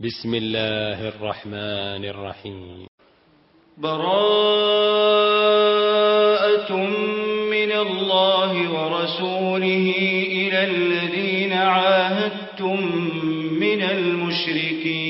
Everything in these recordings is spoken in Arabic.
بسم الله الرحمن الرحيم. براءة من الله ورسوله إلى الذين عاهدتم من المشركين.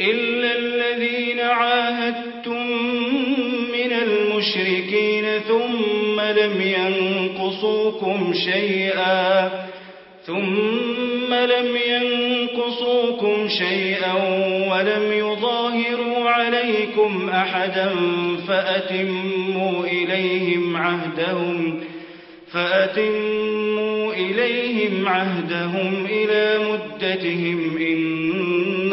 إلا الذين عاهدتم من المشركين ثم لم ينقصوكم شيئا ثم لم ينقصوكم شيئا ولم يظاهروا عليكم أحدا فأتموا إليهم عهدهم فأتموا إليهم عهدهم إلى مدتهم إن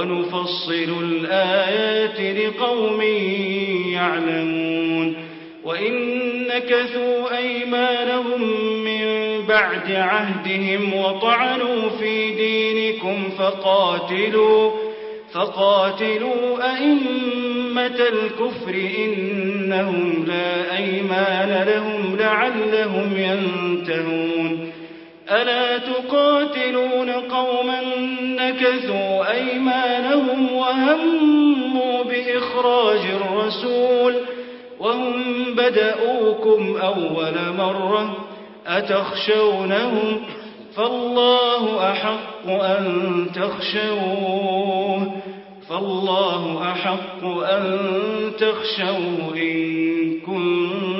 ونفصل الآيات لقوم يعلمون وإن نكثوا أيمانهم من بعد عهدهم وطعنوا في دينكم فقاتلوا فقاتلوا أئمة الكفر إنهم لا أيمان لهم لعلهم ينتهون ألا تقاتلون قوما نكثوا أيمانهم وهموا بإخراج الرسول وهم بدأوكم أول مرة أتخشونهم فالله أحق أن تخشوه فالله أحق أن تخشوه إن كنتم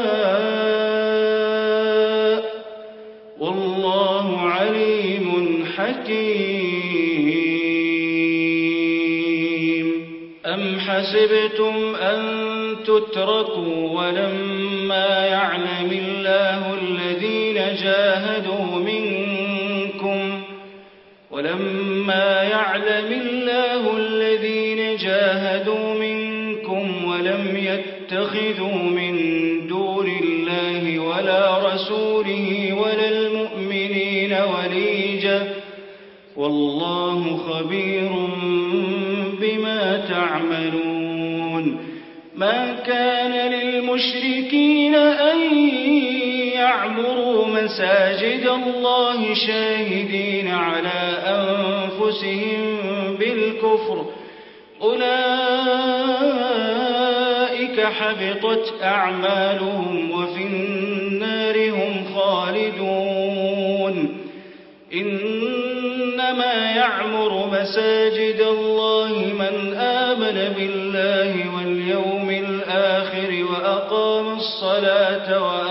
حسبتم أن تتركوا ولما يعلم الله الذين جاهدوا منكم ولما يعلم الله الذين جاهدوا منكم ولم يتخذوا من مساجد الله شاهدين على أنفسهم بالكفر. أولئك حبطت أعمالهم وفي النار هم خالدون. إنما يعمر مساجد الله من آمن بالله واليوم الآخر وأقام الصلاة وآتى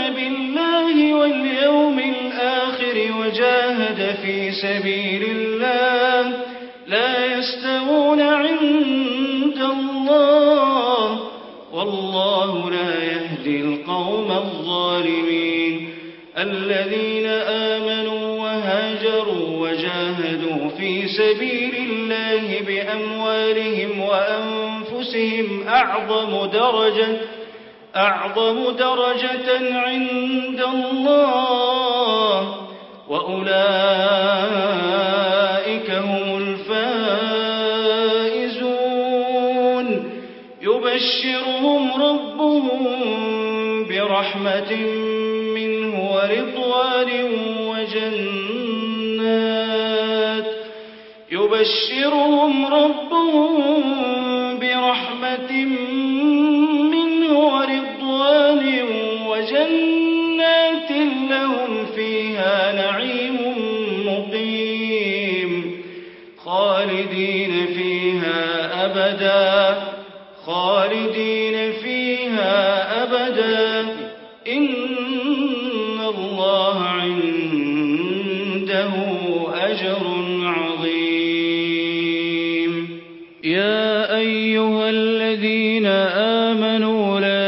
وجاهد في سبيل الله. لا يستوون عند الله. والله لا يهدي القوم الظالمين. الذين آمنوا وهاجروا وجاهدوا في سبيل الله بأموالهم وأنفسهم أعظم درجة أعظم درجة عند الله. وأولئك هم الفائزون. يبشرهم ربهم برحمة منه ورضوان وجنات. يبشرهم ربهم برحمة منه أبدا خالدين.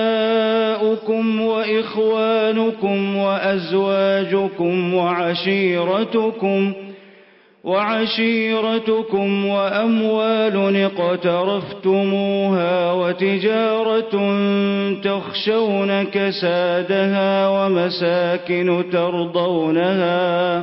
وأبناؤكم وإخوانكم وأزواجكم وعشيرتكم وعشيرتكم وأموال اقترفتموها وتجارة تخشون كسادها ومساكن ترضونها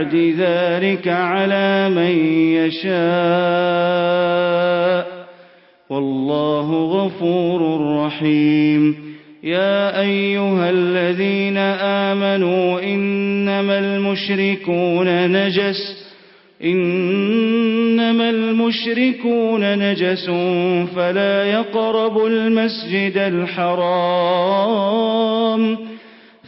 بعد ذلك على من يشاء. والله غفور رحيم. يا أيها الذين آمنوا إنما المشركون نجس إنما المشركون نجس فلا يقربوا المسجد الحرام.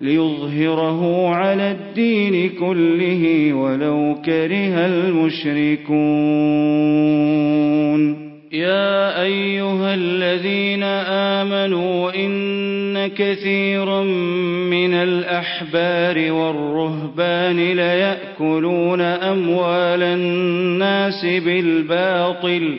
ليظهره على الدين كله ولو كره المشركون. يا أيها الذين آمنوا إن كثيرا من الأحبار والرهبان ليأكلون أموال الناس بالباطل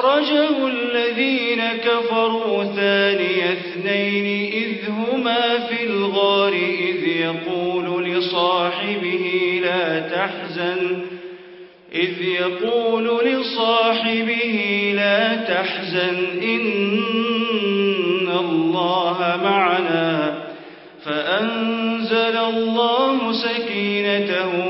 أخرجه الذين كفروا ثاني اثنين إذ هما في الغار إذ يقول لصاحبه لا تحزن إذ يقول لصاحبه لا تحزن إن الله معنا فأنزل الله سكينته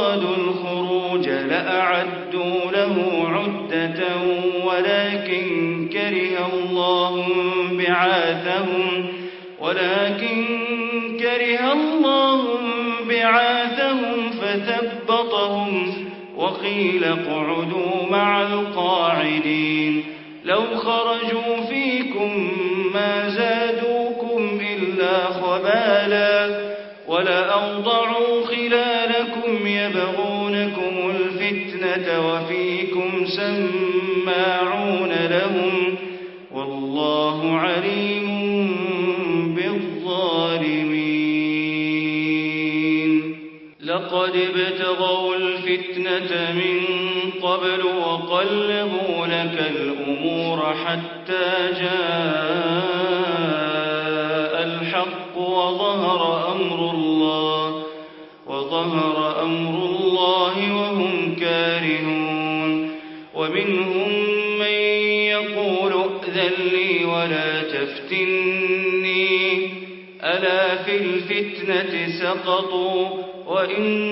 وقيل اقعدوا مع القاعدين. لو خرجوا فيكم ما زادوكم إلا خبالا ولأوضعوا خلالكم يبغونكم الفتنة وفيكم سماعون من قبل وقلبوا لك الأمور حتى جاء الحق وظهر أمر الله وظهر أمر الله وهم كارهون. ومنهم من يقول ائذن لي ولا تفتني ألا في الفتنة سقطوا؟ وإن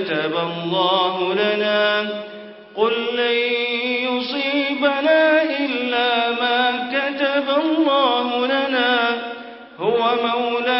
كتب الله لنا قل لن يصيبنا إلا ما كتب الله لنا. هو مولانا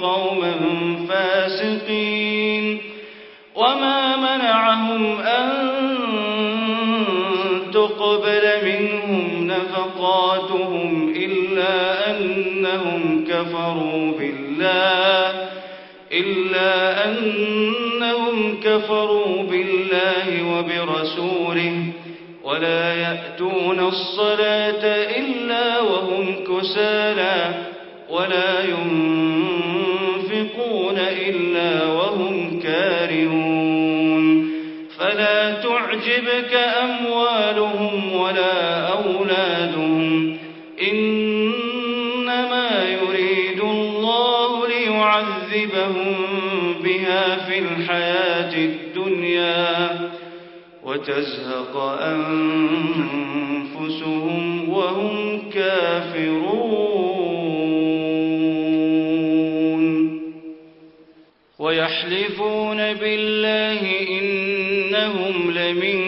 قوما فاسقين وما منعهم أن تقبل منهم نفقاتهم إلا أنهم كفروا بالله إلا أنهم كفروا بالله وبرسوله ولا يأتون الصلاة إلا وهم كسالى ولا ينفقون تعجبك أموالهم ولا أولادهم. إنما يريد الله ليعذبهم بها في الحياة الدنيا وتزهق أنفسهم وهم كافرون. ويحلفون بالله إنهم لمنكم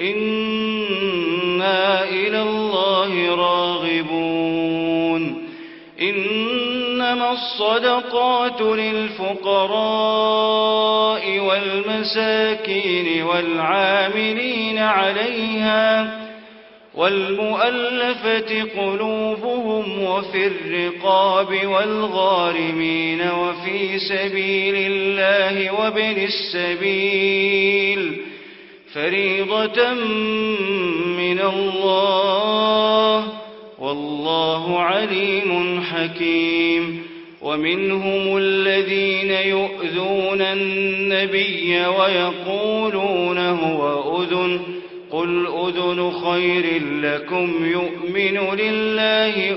إنا إلى الله راغبون إنما الصدقات للفقراء والمساكين والعاملين عليها والمؤلفة قلوبهم وفي الرقاب والغارمين وفي سبيل الله وابن السبيل فريضة من الله والله عليم حكيم. ومنهم الذين يؤذون النبي ويقولون هو أذن قل أذن خير لكم يؤمن لله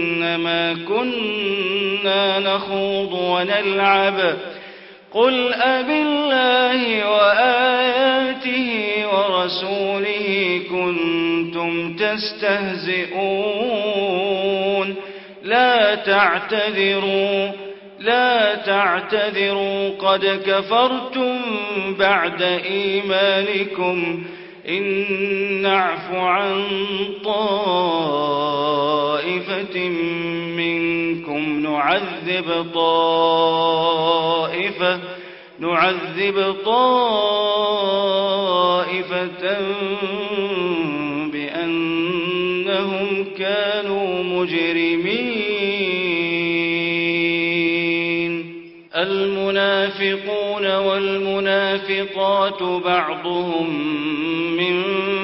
إنما كنا نخوض ونلعب. قل أبالله وآياته ورسوله كنتم تستهزئون. لا تعتذروا لا تعتذروا قد كفرتم بعد إيمانكم. إن نعف عن طائفة منكم نعذب طائفة نعذب طائفة بأنهم كانوا مجرمين. المنافقون والمنافقات بعضهم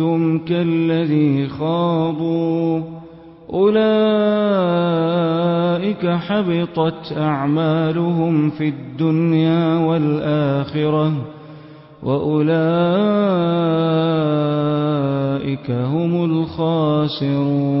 وخضتم كالذي خاضوا. أولئك حبطت أعمالهم في الدنيا والآخرة وأولئك هم الخاسرون.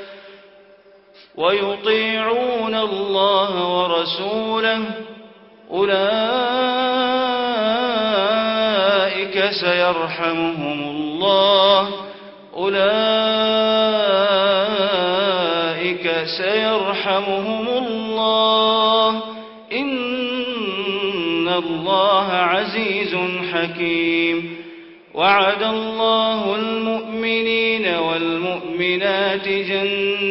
ويطيعون الله ورسوله. أولئك سيرحمهم الله. أولئك سيرحمهم الله. إن الله عزيز حكيم. وعد الله المؤمنين والمؤمنات جنات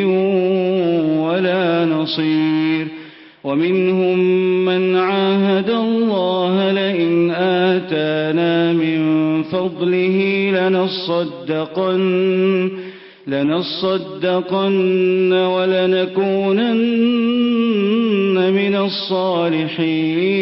نصير ومنهم من عاهد الله لئن آتانا من فضله لنصدقن لنصدقن ولنكونن من الصالحين.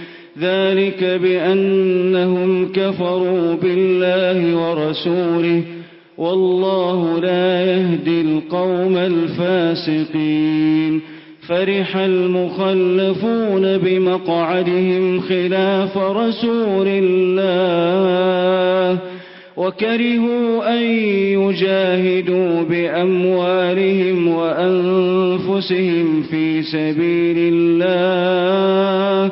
ذلك بأنهم كفروا بالله ورسوله والله لا يهدي القوم الفاسقين. فرح المخلفون بمقعدهم خلاف رسول الله وكرهوا أن يجاهدوا بأموالهم وأنفسهم في سبيل الله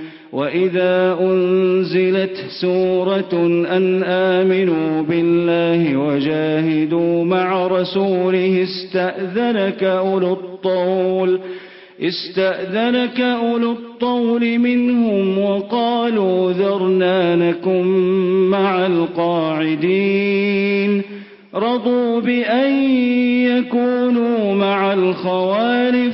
وإذا أنزلت سورة أن آمنوا بالله وجاهدوا مع رسوله استأذنك أولو الطول استأذنك أولو الطول منهم وقالوا ذرنا نكن مع القاعدين رضوا بأن يكونوا مع الخوالف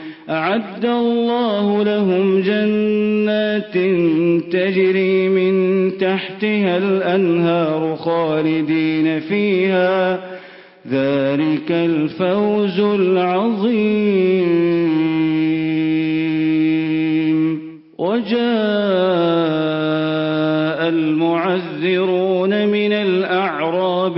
أعد الله لهم جنات تجري من تحتها الأنهار خالدين فيها. ذلك الفوز العظيم. وجاء المعذرون من الأعراب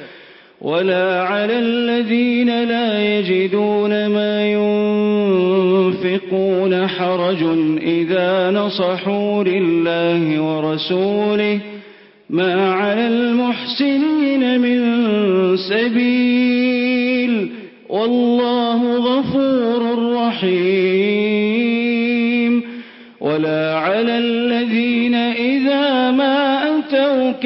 ولا على الذين لا يجدون ما ينفقون حرج إذا نصحوا لله ورسوله ما على المحسنين من سبيل والله غفور رحيم ولا على الذين إذا ما أتوك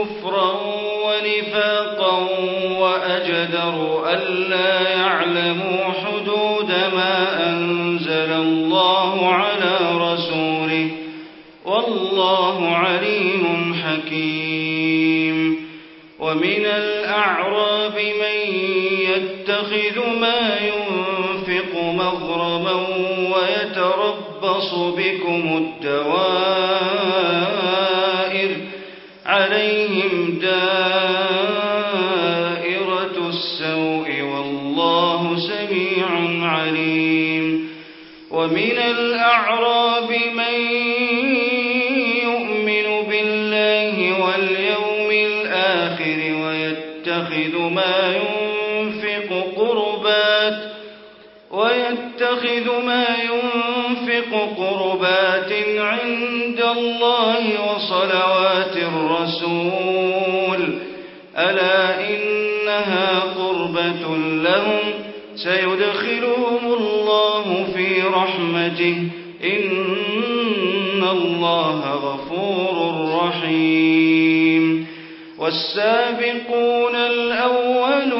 كفرا ونفاقا وأجدر ألا يعلموا حدود ما أنزل الله على رسوله والله عليم حكيم. ومن الأعراب من يتخذ ما ينفق مغرما ويتربص بكم الدوائر قربات عند الله وصلوات الرسول. ألا إنها قربة لهم؟ سيدخلهم الله في رحمته. إن الله غفور رحيم. والسابقون الأولون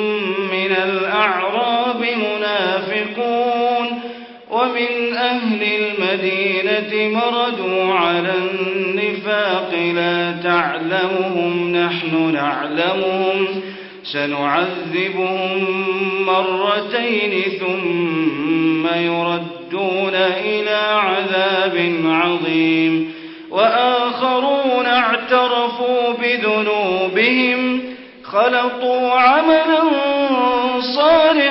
ومن أهل المدينة مردوا على النفاق لا تعلمهم نحن نعلمهم. سنعذبهم مرتين ثم يردون إلى عذاب عظيم. وآخرون اعترفوا بذنوبهم خلطوا عملا صالحا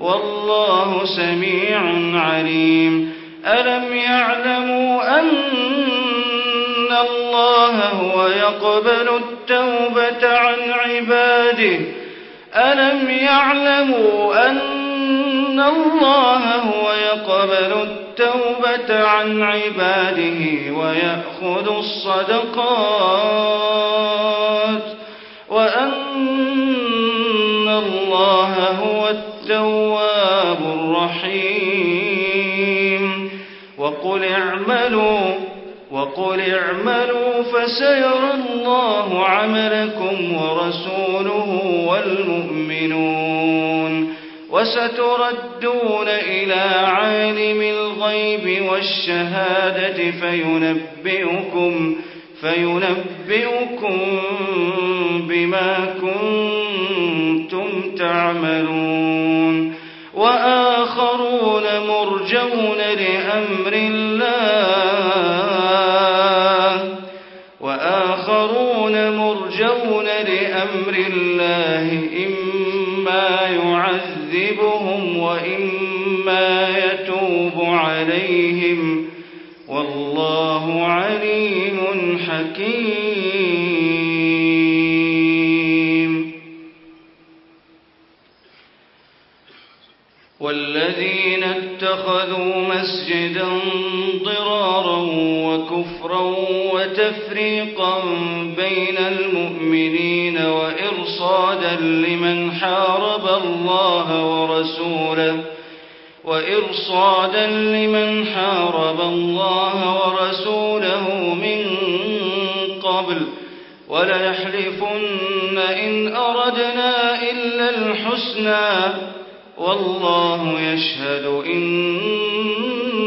والله سميع عليم. ألم يعلموا أن الله هو يقبل التوبة عن عباده؟ ألم يعلموا أن الله هو يقبل التوبة عن عباده ويأخذ الصدقات؟ وأن الله هو التواب الرحيم. وقل اعملوا وقل اعملوا فسيرى الله عملكم ورسوله والمؤمنون. وستردون إلى عالم الغيب والشهادة فينبئكم فينبئكم بما كنتم تعملون. لأمر الله وآخرون مرجون لأمر الله إما يعذبهم وإما يتوب عليهم. والله عليم حكيم. والذين اتخذوا مسجدا ضرارا وكفرا وتفريقا تفريقا بين المؤمنين وإرصادا لمن حارب الله ورسوله وإرصادا لمن حارب الله ورسوله من قبل وليحلفن إن أردنا إلا الحسنى والله يشهد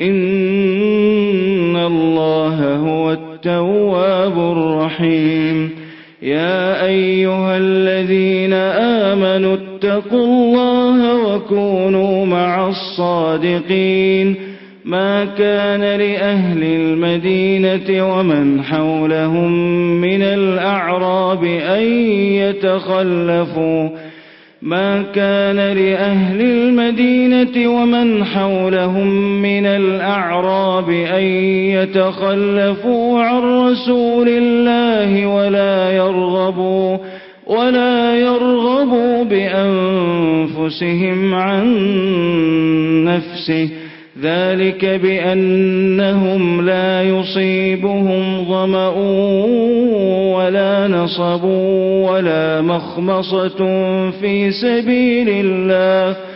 إن الله هو التواب الرحيم يا أيها الذين آمنوا اتقوا الله وكونوا مع الصادقين ما كان لأهل المدينة ومن حولهم من الأعراب أن يتخلفوا ما كان لأهل ومن حولهم من الأعراب أن يتخلفوا عن رسول الله ولا يرغبوا ولا يرغبوا بأنفسهم عن نفسه. ذلك بأنهم لا يصيبهم ظمأ ولا نصب ولا مخمصة في سبيل الله.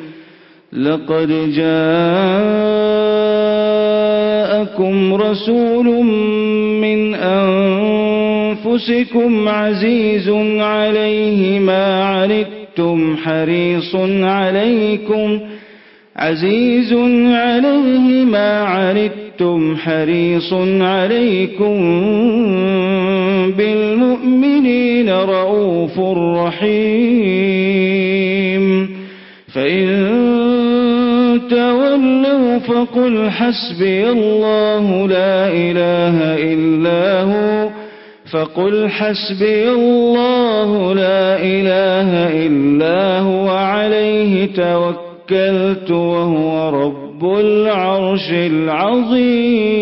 لقد جاءكم رسول من أنفسكم عزيز عليه ما عنتم حريص عليكم عزيز عليه ما عنتم حريص عليكم بالمؤمنين رؤوف رحيم. فإن تولوا فقل حسبي الله لا إله إلا هو فقل حسبي الله لا إله إلا هو عليه توكلت وهو رب العرش العظيم.